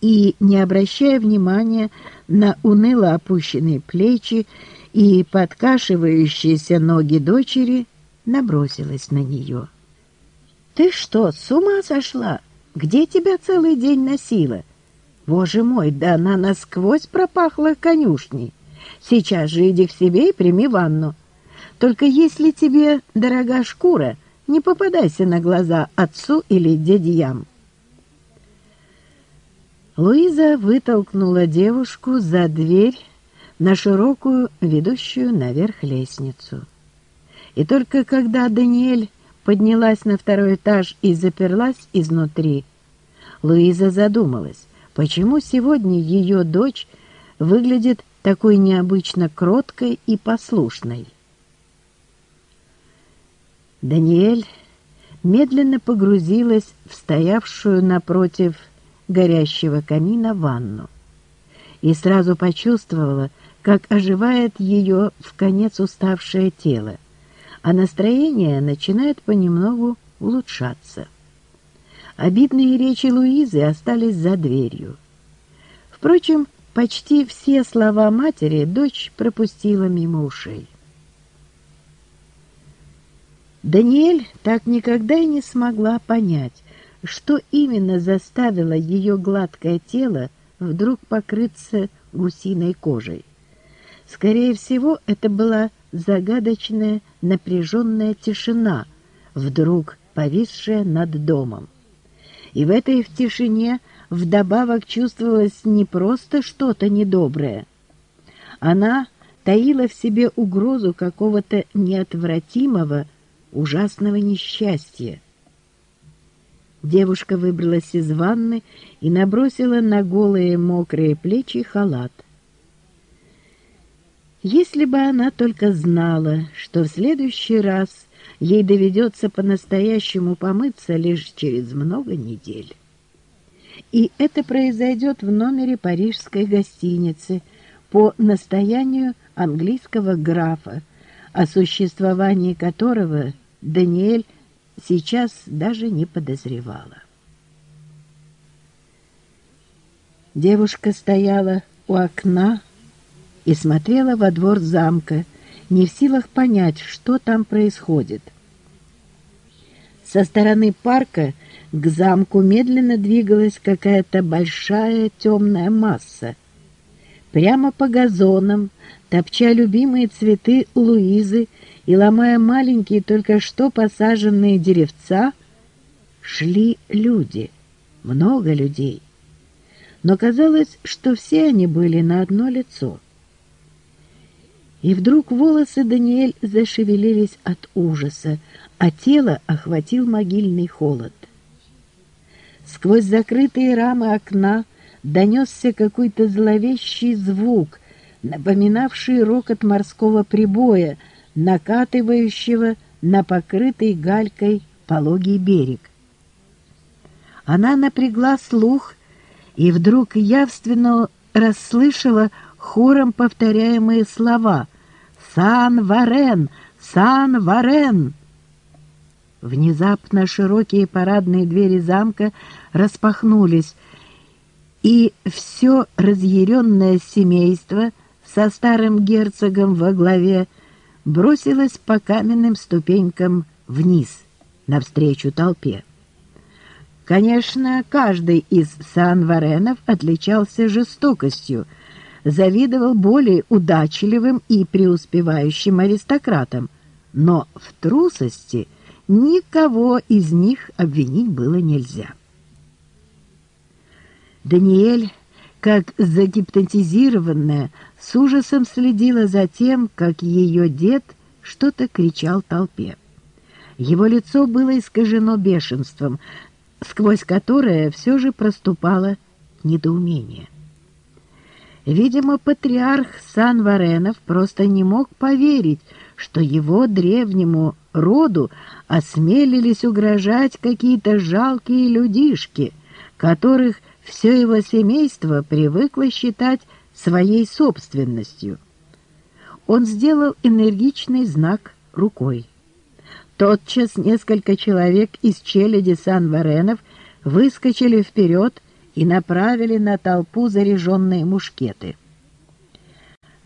и, не обращая внимания на уныло опущенные плечи и подкашивающиеся ноги дочери, набросилась на нее. «Ты что, с ума сошла? Где тебя целый день носила? Боже мой, да она насквозь пропахла конюшней. Сейчас же иди к себе и прими ванну. Только если тебе дорога шкура, не попадайся на глаза отцу или дядьям». Луиза вытолкнула девушку за дверь на широкую, ведущую наверх лестницу. И только когда Даниэль поднялась на второй этаж и заперлась изнутри, Луиза задумалась, почему сегодня ее дочь выглядит такой необычно кроткой и послушной. Даниэль медленно погрузилась в стоявшую напротив горящего камина ванну и сразу почувствовала, как оживает ее в конец уставшее тело, а настроение начинает понемногу улучшаться. Обидные речи Луизы остались за дверью. Впрочем, почти все слова матери дочь пропустила мимо ушей. Даниэль так никогда и не смогла понять, что именно заставило ее гладкое тело вдруг покрыться гусиной кожей. Скорее всего, это была загадочная напряженная тишина, вдруг повисшая над домом. И в этой в тишине вдобавок чувствовалось не просто что-то недоброе. Она таила в себе угрозу какого-то неотвратимого, ужасного несчастья, Девушка выбралась из ванны и набросила на голые мокрые плечи халат. Если бы она только знала, что в следующий раз ей доведется по-настоящему помыться лишь через много недель. И это произойдет в номере парижской гостиницы по настоянию английского графа, о существовании которого Даниэль сейчас даже не подозревала. Девушка стояла у окна и смотрела во двор замка, не в силах понять, что там происходит. Со стороны парка к замку медленно двигалась какая-то большая темная масса. Прямо по газонам, топча любимые цветы Луизы и ломая маленькие, только что посаженные деревца, шли люди, много людей. Но казалось, что все они были на одно лицо. И вдруг волосы Даниэль зашевелились от ужаса, а тело охватил могильный холод. Сквозь закрытые рамы окна донесся какой-то зловещий звук, напоминавший рокот морского прибоя, накатывающего на покрытый галькой пологий берег. Она напрягла слух и вдруг явственно расслышала хором повторяемые слова «Сан-Варен! Сан-Варен!». Внезапно широкие парадные двери замка распахнулись, и все разъяренное семейство со старым герцогом во главе бросилась по каменным ступенькам вниз, навстречу толпе. Конечно, каждый из Сан-Варенов отличался жестокостью, завидовал более удачливым и преуспевающим аристократам, но в трусости никого из них обвинить было нельзя. Даниэль как загипнотизированная, с ужасом следила за тем, как ее дед что-то кричал толпе. Его лицо было искажено бешенством, сквозь которое все же проступало недоумение. Видимо, патриарх Сан-Варенов просто не мог поверить, что его древнему роду осмелились угрожать какие-то жалкие людишки, которых все его семейство привыкло считать своей собственностью. Он сделал энергичный знак рукой. Тотчас несколько человек из челяди Сан-Варенов выскочили вперед и направили на толпу заряженные мушкеты.